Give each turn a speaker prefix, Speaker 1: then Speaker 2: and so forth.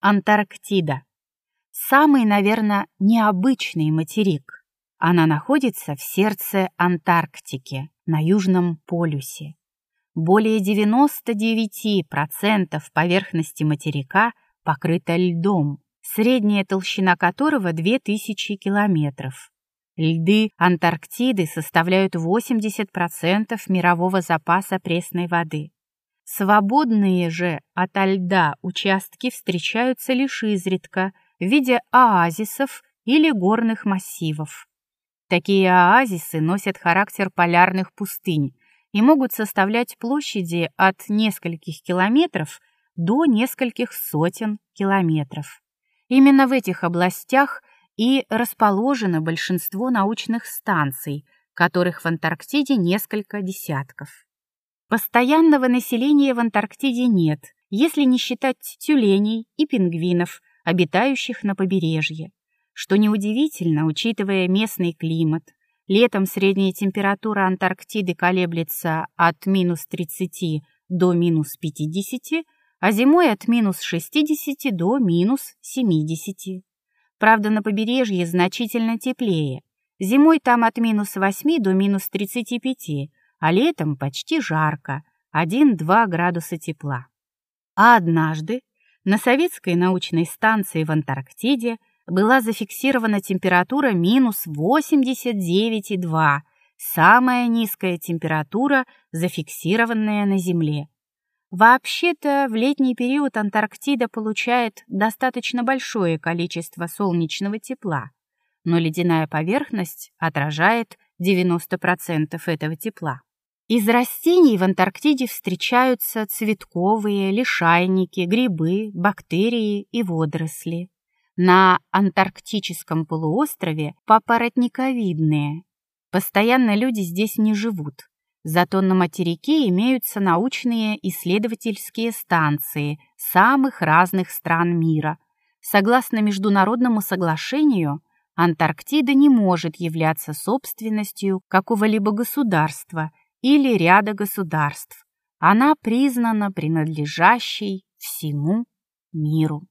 Speaker 1: Антарктида. Самый, наверное, необычный материк. Она находится в сердце Антарктики, на Южном полюсе. Более 99% поверхности материка покрыта льдом, средняя толщина которого 2000 километров. Льды Антарктиды составляют 80% мирового запаса пресной воды. Свободные же ото льда участки встречаются лишь изредка в виде оазисов или горных массивов. Такие оазисы носят характер полярных пустынь и могут составлять площади от нескольких километров до нескольких сотен километров. Именно в этих областях и расположено большинство научных станций, которых в Антарктиде несколько десятков. Постоянного населения в Антарктиде нет, если не считать тюленей и пингвинов, обитающих на побережье. Что неудивительно, учитывая местный климат. Летом средняя температура Антарктиды колеблется от минус 30 до минус 50, а зимой от минус 60 до минус 70. Правда, на побережье значительно теплее. Зимой там от минус 8 до минус 35, а летом почти жарко, 1-2 градуса тепла. А однажды на советской научной станции в Антарктиде была зафиксирована температура минус 89,2, самая низкая температура, зафиксированная на Земле. Вообще-то в летний период Антарктида получает достаточно большое количество солнечного тепла, но ледяная поверхность отражает 90% этого тепла. Из растений в Антарктиде встречаются цветковые, лишайники, грибы, бактерии и водоросли. На антарктическом полуострове папоротниковидные. Постоянно люди здесь не живут. Зато на материке имеются научные исследовательские станции самых разных стран мира. Согласно международному соглашению, Антарктида не может являться собственностью какого-либо государства – или ряда государств. Она признана принадлежащей всему миру.